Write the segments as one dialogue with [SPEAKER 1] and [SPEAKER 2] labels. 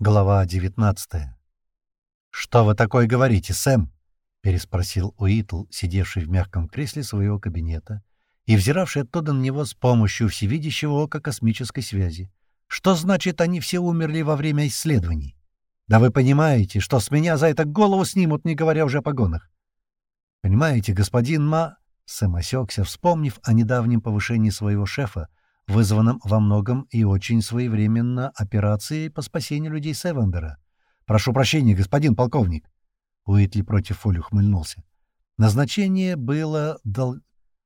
[SPEAKER 1] Глава 19 «Что вы такое говорите, Сэм?» — переспросил Уитл, сидевший в мягком кресле своего кабинета и взиравший оттуда на него с помощью всевидящего ока космической связи. «Что значит, они все умерли во время исследований? Да вы понимаете, что с меня за это голову снимут, не говоря уже о погонах. Понимаете, господин Ма...» Сэм осекся, вспомнив о недавнем повышении своего шефа, вызванном во многом и очень своевременно операцией по спасению людей Севендера. «Прошу прощения, господин полковник». Уитли против Фоли ухмыльнулся. Назначение было, дол...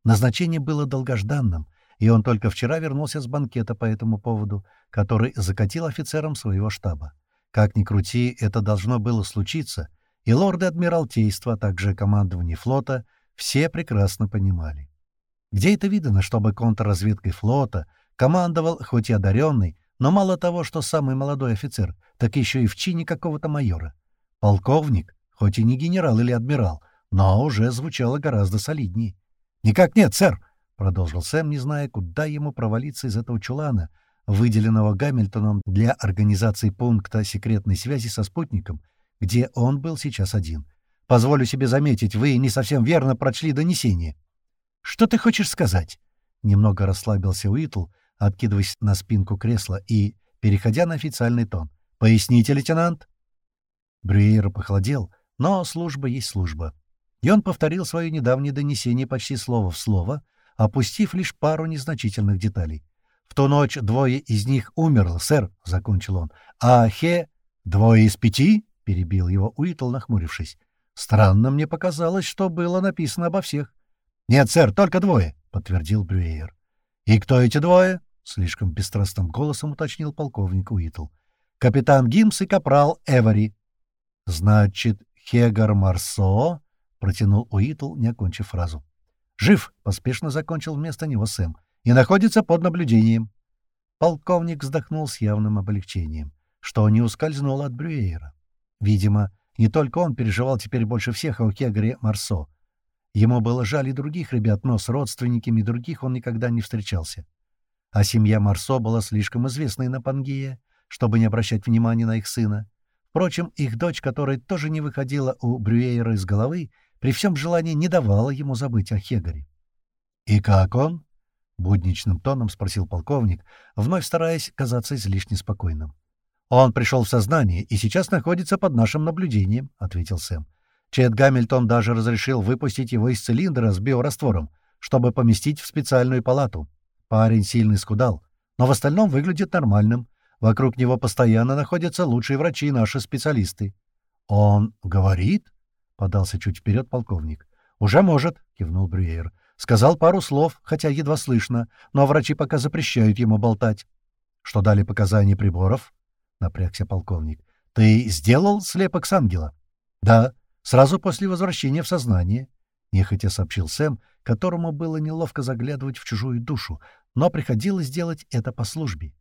[SPEAKER 1] Назначение было долгожданным, и он только вчера вернулся с банкета по этому поводу, который закатил офицерам своего штаба. Как ни крути, это должно было случиться, и лорды Адмиралтейства, а также командование флота, все прекрасно понимали. Где это видно, чтобы контрразведкой флота командовал хоть и одаренный, но мало того, что самый молодой офицер, так еще и в чине какого-то майора. Полковник, хоть и не генерал или адмирал, но уже звучало гораздо солиднее. «Никак нет, сэр!» — продолжил Сэм, не зная, куда ему провалиться из этого чулана, выделенного Гамильтоном для организации пункта секретной связи со спутником, где он был сейчас один. «Позволю себе заметить, вы не совсем верно прочли донесение». «Что ты хочешь сказать?» Немного расслабился Уитл, откидываясь на спинку кресла и переходя на официальный тон. «Поясните, лейтенант?» Брюер похолодел, но служба есть служба. И он повторил свое недавнее донесение почти слово в слово, опустив лишь пару незначительных деталей. «В ту ночь двое из них умерло, сэр», — закончил он. «А Хе...» «Двое из пяти?» — перебил его Уитл, нахмурившись. «Странно мне показалось, что было написано обо всех». «Нет, сэр, только двое», — подтвердил Брюер. «И кто эти двое?» — слишком бесстрастным голосом уточнил полковник Уитл. «Капитан Гимс и капрал Эвери». «Значит, Хегар Марсо?» — протянул Уитл, не окончив фразу. «Жив!» — поспешно закончил вместо него Сэм. «И находится под наблюдением». Полковник вздохнул с явным облегчением, что не ускользнуло от Брюера. Видимо, не только он переживал теперь больше всех о Хегаре Марсо — Ему было жаль и других ребят, но с родственниками других он никогда не встречался. А семья Марсо была слишком известной на Пангее, чтобы не обращать внимания на их сына. Впрочем, их дочь, которая тоже не выходила у Брюэйра из головы, при всем желании не давала ему забыть о Хегаре. «И как он?» — будничным тоном спросил полковник, вновь стараясь казаться излишне спокойным. «Он пришел в сознание и сейчас находится под нашим наблюдением», — ответил Сэм. Чет Гамильтон даже разрешил выпустить его из цилиндра с биораствором, чтобы поместить в специальную палату. Парень сильный скудал, но в остальном выглядит нормальным. Вокруг него постоянно находятся лучшие врачи и наши специалисты. «Он говорит?» — подался чуть вперед полковник. «Уже может», — кивнул Брюер. «Сказал пару слов, хотя едва слышно, но врачи пока запрещают ему болтать». «Что дали показания приборов?» — напрягся полковник. «Ты сделал слепок с ангела?» «Да», Сразу после возвращения в сознание, — нехотя сообщил Сэм, которому было неловко заглядывать в чужую душу, но приходилось делать это по службе.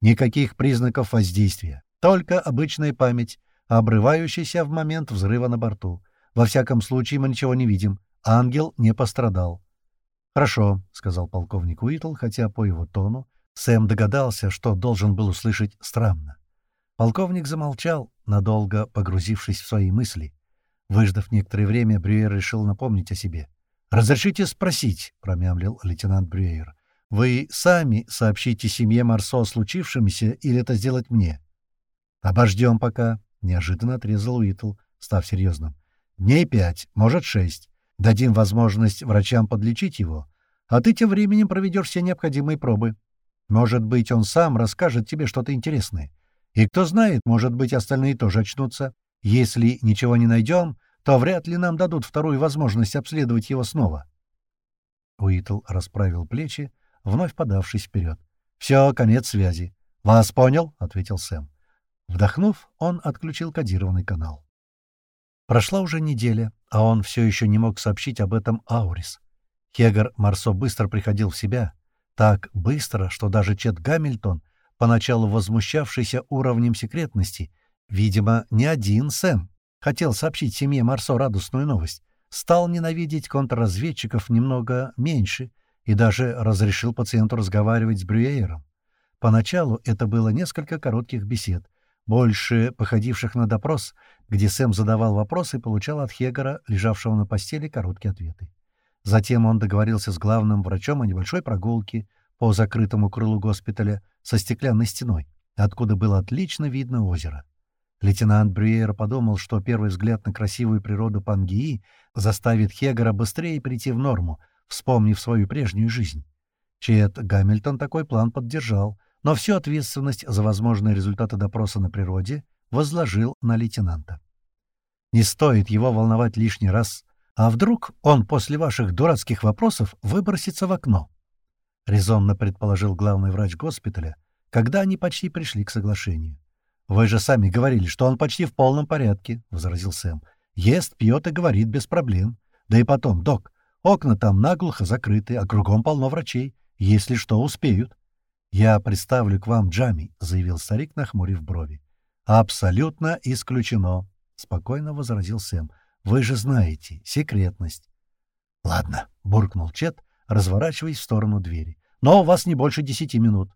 [SPEAKER 1] Никаких признаков воздействия, только обычная память, обрывающаяся в момент взрыва на борту. Во всяком случае, мы ничего не видим. Ангел не пострадал. «Хорошо», — сказал полковник Уитл, хотя по его тону Сэм догадался, что должен был услышать странно. Полковник замолчал, надолго погрузившись в свои мысли. Выждав некоторое время, Брюер решил напомнить о себе. «Разрешите спросить», — промямлил лейтенант Брюер. «Вы сами сообщите семье Марсо о случившемся или это сделать мне?» «Обождем пока», — неожиданно отрезал Уитл, став серьезным. «Дней пять, может, шесть. Дадим возможность врачам подлечить его, а ты тем временем проведешь все необходимые пробы. Может быть, он сам расскажет тебе что-то интересное. И кто знает, может быть, остальные тоже очнутся. Если ничего не найдем, то вряд ли нам дадут вторую возможность обследовать его снова. Уитл расправил плечи, вновь подавшись вперед. «Все, конец связи». «Вас понял?» — ответил Сэм. Вдохнув, он отключил кодированный канал. Прошла уже неделя, а он все еще не мог сообщить об этом Аурис. Хегар Марсо быстро приходил в себя. Так быстро, что даже Чет Гамильтон, поначалу возмущавшийся уровнем секретности, Видимо, не один Сэм хотел сообщить семье Марсо радостную новость. Стал ненавидеть контрразведчиков немного меньше и даже разрешил пациенту разговаривать с Брюейером. Поначалу это было несколько коротких бесед. больше походивших на допрос, где Сэм задавал вопросы и получал от Хегера, лежавшего на постели, короткие ответы. Затем он договорился с главным врачом о небольшой прогулке по закрытому крылу госпиталя со стеклянной стеной, откуда было отлично видно озеро. Лейтенант Брюер подумал, что первый взгляд на красивую природу Пангии заставит Хегера быстрее прийти в норму, вспомнив свою прежнюю жизнь. Чет Гамильтон такой план поддержал, но всю ответственность за возможные результаты допроса на природе возложил на лейтенанта. «Не стоит его волновать лишний раз. А вдруг он после ваших дурацких вопросов выбросится в окно?» — резонно предположил главный врач госпиталя, когда они почти пришли к соглашению. «Вы же сами говорили, что он почти в полном порядке», — возразил Сэм. «Ест, пьет и говорит без проблем. Да и потом, док, окна там наглухо закрыты, а кругом полно врачей. Если что, успеют». «Я представлю к вам Джами», — заявил старик, нахмурив брови. «Абсолютно исключено», — спокойно возразил Сэм. «Вы же знаете, секретность». «Ладно», — буркнул Чет, разворачиваясь в сторону двери. «Но у вас не больше десяти минут».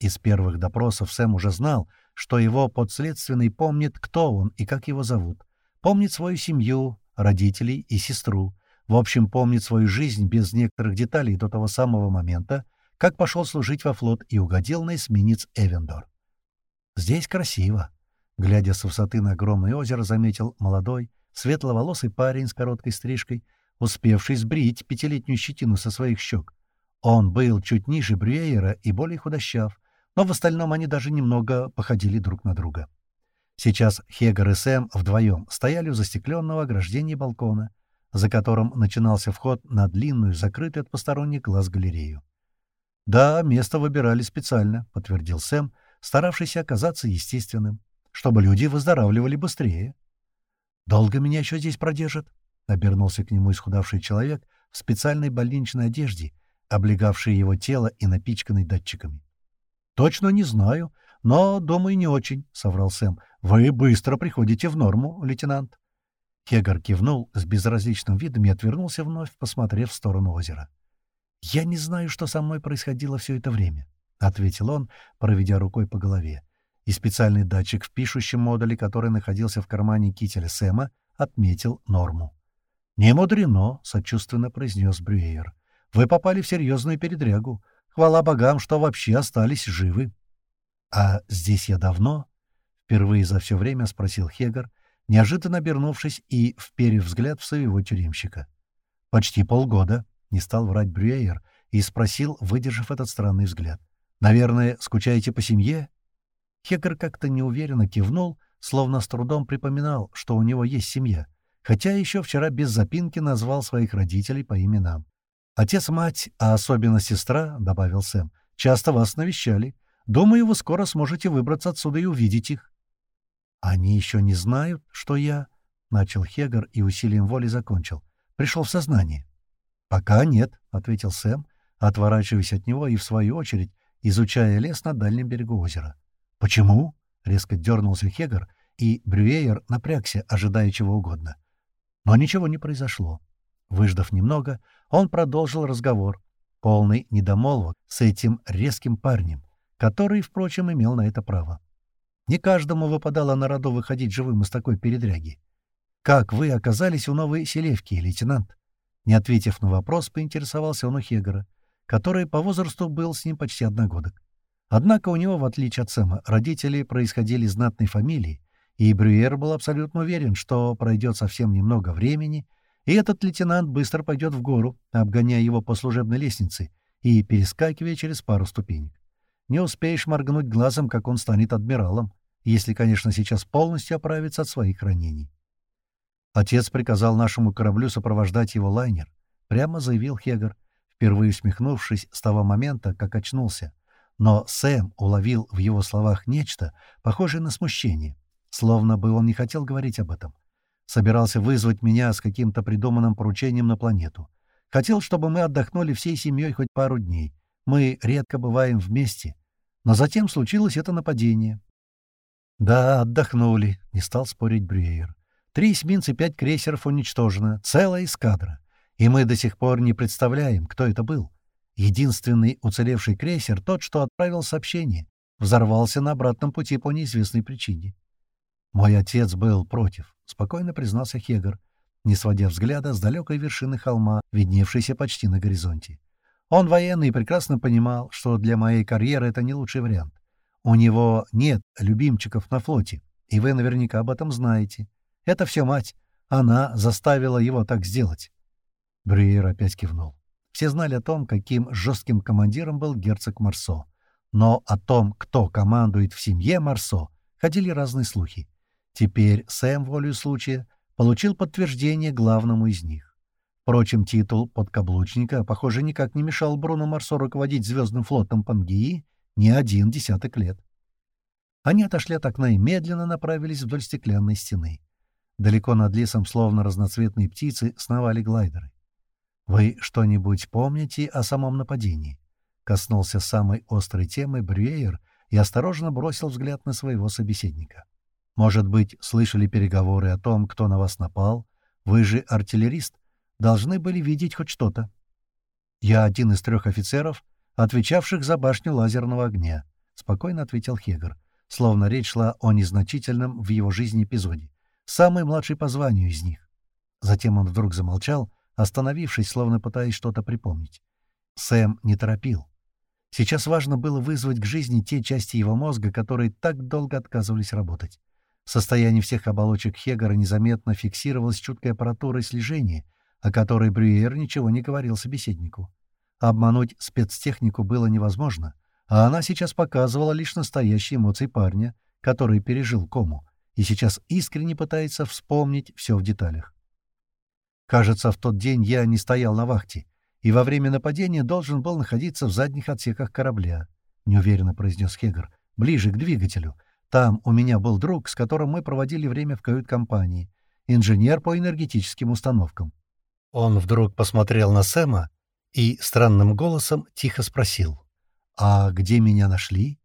[SPEAKER 1] Из первых допросов Сэм уже знал, что его подследственный помнит, кто он и как его зовут. Помнит свою семью, родителей и сестру. В общем, помнит свою жизнь без некоторых деталей до того самого момента, как пошел служить во флот и угодил на эсминец Эвендор. «Здесь красиво», — глядя с высоты на огромное озеро, заметил молодой, светловолосый парень с короткой стрижкой, успевший сбрить пятилетнюю щетину со своих щек. Он был чуть ниже Брюэйера и более худощав, но в остальном они даже немного походили друг на друга. Сейчас Хегар и Сэм вдвоем стояли у застекленного ограждения балкона, за которым начинался вход на длинную, закрытую от посторонних глаз галерею. «Да, место выбирали специально», — подтвердил Сэм, старавшийся оказаться естественным, чтобы люди выздоравливали быстрее. «Долго меня еще здесь продержат?» — обернулся к нему исхудавший человек в специальной больничной одежде, облегавшей его тело и напичканной датчиками. «Точно не знаю, но, думаю, не очень», — соврал Сэм. «Вы быстро приходите в норму, лейтенант». Хегар кивнул с безразличным видом и отвернулся вновь, посмотрев в сторону озера. «Я не знаю, что со мной происходило все это время», — ответил он, проведя рукой по голове. И специальный датчик в пишущем модуле, который находился в кармане кителя Сэма, отметил норму. «Не мудрено», — сочувственно произнес Брюэйер. «Вы попали в серьезную передрягу. Хвала богам, что вообще остались живы». «А здесь я давно?» — впервые за все время спросил Хегар, неожиданно обернувшись и вперев взгляд в своего тюремщика. «Почти полгода», не стал врать Брюэйер и спросил, выдержав этот странный взгляд. «Наверное, скучаете по семье?» Хекер как-то неуверенно кивнул, словно с трудом припоминал, что у него есть семья, хотя еще вчера без запинки назвал своих родителей по именам. «Отец, мать, а особенно сестра», — добавил Сэм, — «часто вас навещали. Думаю, вы скоро сможете выбраться отсюда и увидеть их». «Они еще не знают, что я...» — начал Хегар и усилием воли закончил. «Пришел в сознание». «Пока нет», — ответил Сэм, отворачиваясь от него и, в свою очередь, изучая лес на дальнем берегу озера. «Почему?» — резко дернулся Хегар, и Брюэйер напрягся, ожидая чего угодно. Но ничего не произошло. Выждав немного, он продолжил разговор, полный недомолвок с этим резким парнем, который, впрочем, имел на это право. Не каждому выпадало на роду выходить живым из такой передряги. «Как вы оказались у новой селевки, лейтенант?» Не ответив на вопрос, поинтересовался он у Хегера, который по возрасту был с ним почти одногодок. Однако у него, в отличие от Сэма, родители происходили из знатной фамилии, и Брюер был абсолютно уверен, что пройдет совсем немного времени, и этот лейтенант быстро пойдет в гору, обгоняя его по служебной лестнице и перескакивая через пару ступенек. Не успеешь моргнуть глазом, как он станет адмиралом, если, конечно, сейчас полностью оправится от своих ранений. Отец приказал нашему кораблю сопровождать его лайнер, прямо заявил Хегар, впервые усмехнувшись с того момента, как очнулся. Но Сэм уловил в его словах нечто, похожее на смущение, словно бы он не хотел говорить об этом. Собирался вызвать меня с каким-то придуманным поручением на планету. Хотел, чтобы мы отдохнули всей семьей хоть пару дней. Мы редко бываем вместе. Но затем случилось это нападение. «Да, отдохнули», — не стал спорить Брюер. Три эсминца и пять крейсеров уничтожено, целая эскадра. И мы до сих пор не представляем, кто это был. Единственный уцелевший крейсер — тот, что отправил сообщение. взорвался на обратном пути по неизвестной причине. «Мой отец был против», — спокойно признался Хегар, не сводя взгляда с далекой вершины холма, видневшейся почти на горизонте. Он военный и прекрасно понимал, что для моей карьеры это не лучший вариант. У него нет любимчиков на флоте, и вы наверняка об этом знаете. Это все мать. Она заставила его так сделать. Брюер опять кивнул. Все знали о том, каким жестким командиром был герцог Марсо. Но о том, кто командует в семье Марсо, ходили разные слухи. Теперь Сэм, волю случая, получил подтверждение главному из них. Впрочем, титул подкаблучника, похоже, никак не мешал Бруно Марсо руководить звездным флотом Пангии не один десяток лет. Они отошли от окна и медленно направились вдоль стеклянной стены. Далеко над лесом, словно разноцветные птицы, сновали глайдеры. «Вы что-нибудь помните о самом нападении?» Коснулся самой острой темы Брюэйер и осторожно бросил взгляд на своего собеседника. Может быть, слышали переговоры о том, кто на вас напал? Вы же артиллерист. Должны были видеть хоть что-то. Я один из трех офицеров, отвечавших за башню лазерного огня, — спокойно ответил Хегер, словно речь шла о незначительном в его жизни эпизоде. Самый младший по званию из них. Затем он вдруг замолчал, остановившись, словно пытаясь что-то припомнить. Сэм не торопил. Сейчас важно было вызвать к жизни те части его мозга, которые так долго отказывались работать. В состоянии всех оболочек Хегера незаметно фиксировалась чуткая аппаратура слежения, о которой Брюер ничего не говорил собеседнику. Обмануть спецтехнику было невозможно, а она сейчас показывала лишь настоящие эмоции парня, который пережил кому, и сейчас искренне пытается вспомнить все в деталях. Кажется, в тот день я не стоял на вахте, и во время нападения должен был находиться в задних отсеках корабля, — неуверенно произнес Хегер, — ближе к двигателю — там у меня был друг, с которым мы проводили время в кают-компании, инженер по энергетическим установкам. Он вдруг посмотрел на Сэма и странным голосом тихо спросил, «А где меня нашли?»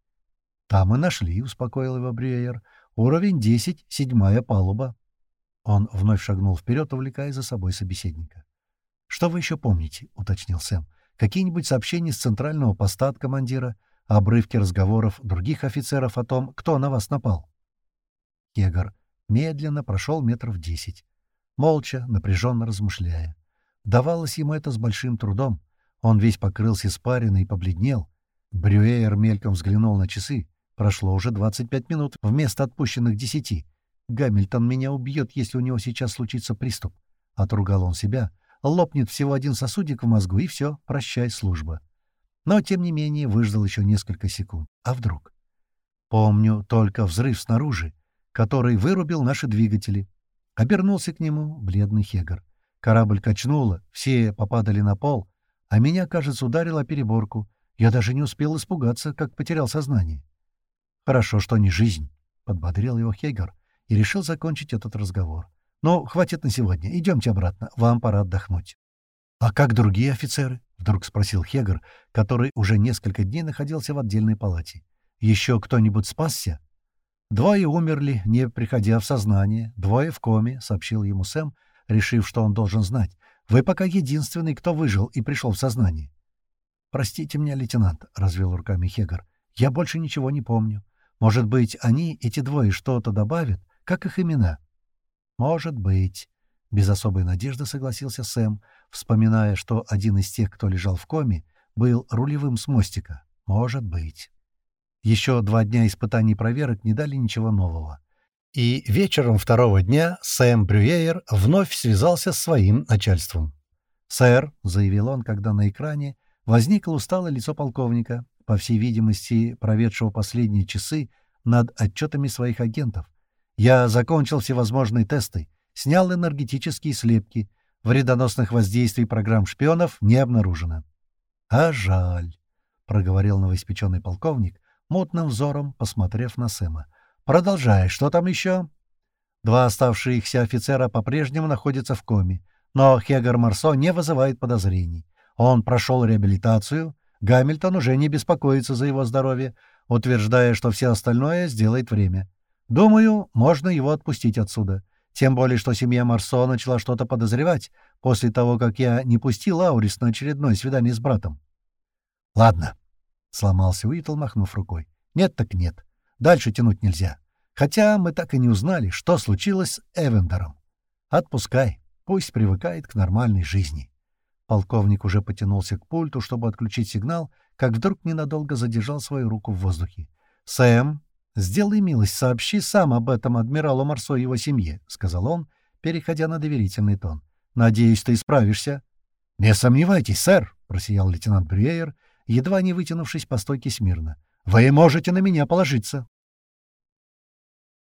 [SPEAKER 1] «Там и нашли», — успокоил его Брюер. «Уровень 10, седьмая палуба». Он вновь шагнул вперед, увлекая за собой собеседника. «Что вы еще помните?» — уточнил Сэм. «Какие-нибудь сообщения с центрального поста от командира? Обрывки разговоров других офицеров о том, кто на вас напал. Кегар медленно прошел метров десять, молча, напряженно размышляя. Давалось ему это с большим трудом. Он весь покрылся испариной и побледнел. Брюэйер мельком взглянул на часы. Прошло уже 25 минут вместо отпущенных десяти. Гамильтон меня убьет, если у него сейчас случится приступ. Отругал он себя. Лопнет всего один сосудик в мозгу, и все, прощай, служба но, тем не менее, выждал еще несколько секунд. А вдруг? Помню только взрыв снаружи, который вырубил наши двигатели. Обернулся к нему бледный Хегар. Корабль качнуло, все попадали на пол, а меня, кажется, ударило о переборку. Я даже не успел испугаться, как потерял сознание. «Хорошо, что не жизнь», — подбодрил его Хегар и решил закончить этот разговор. «Ну, хватит на сегодня. Идемте обратно. Вам пора отдохнуть». «А как другие офицеры?» — вдруг спросил Хегер, который уже несколько дней находился в отдельной палате. «Еще кто-нибудь спасся?» «Двое умерли, не приходя в сознание, двое в коме», — сообщил ему Сэм, решив, что он должен знать. «Вы пока единственный, кто выжил и пришел в сознание». «Простите меня, лейтенант», — развел руками Хегер. «Я больше ничего не помню. Может быть, они, эти двое, что-то добавят? Как их имена?» «Может быть», — без особой надежды согласился Сэм, вспоминая, что один из тех, кто лежал в коме, был рулевым с мостика. Может быть. Еще два дня испытаний проверок не дали ничего нового. И вечером второго дня Сэм Брюейер вновь связался с своим начальством. «Сэр», — заявил он, когда на экране возникло усталое лицо полковника, по всей видимости, проведшего последние часы над отчетами своих агентов. «Я закончил всевозможные тесты, снял энергетические слепки, Вредоносных воздействий программ шпионов не обнаружено. — А жаль, — проговорил новоиспеченный полковник, мутным взором посмотрев на Сэма. — Продолжай, что там еще? Два оставшихся офицера по-прежнему находятся в коме, но Хегар Марсо не вызывает подозрений. Он прошел реабилитацию, Гамильтон уже не беспокоится за его здоровье, утверждая, что все остальное сделает время. Думаю, можно его отпустить отсюда. Тем более, что семья Марсо начала что-то подозревать после того, как я не пустил Аурис на очередное свидание с братом. «Ладно», — сломался Уитл, махнув рукой. Нет так нет. Дальше тянуть нельзя. Хотя мы так и не узнали, что случилось с Эвендером. Отпускай. Пусть привыкает к нормальной жизни. Полковник уже потянулся к пульту, чтобы отключить сигнал, как вдруг ненадолго задержал свою руку в воздухе. «Сэм, сделай милость, сообщи сам об этом адмиралу Марсо и его семье», — сказал он, переходя на доверительный тон. «Надеюсь, ты справишься». «Не сомневайтесь, сэр», — просиял лейтенант Брюэйер, едва не вытянувшись по стойке смирно. «Вы можете на меня положиться».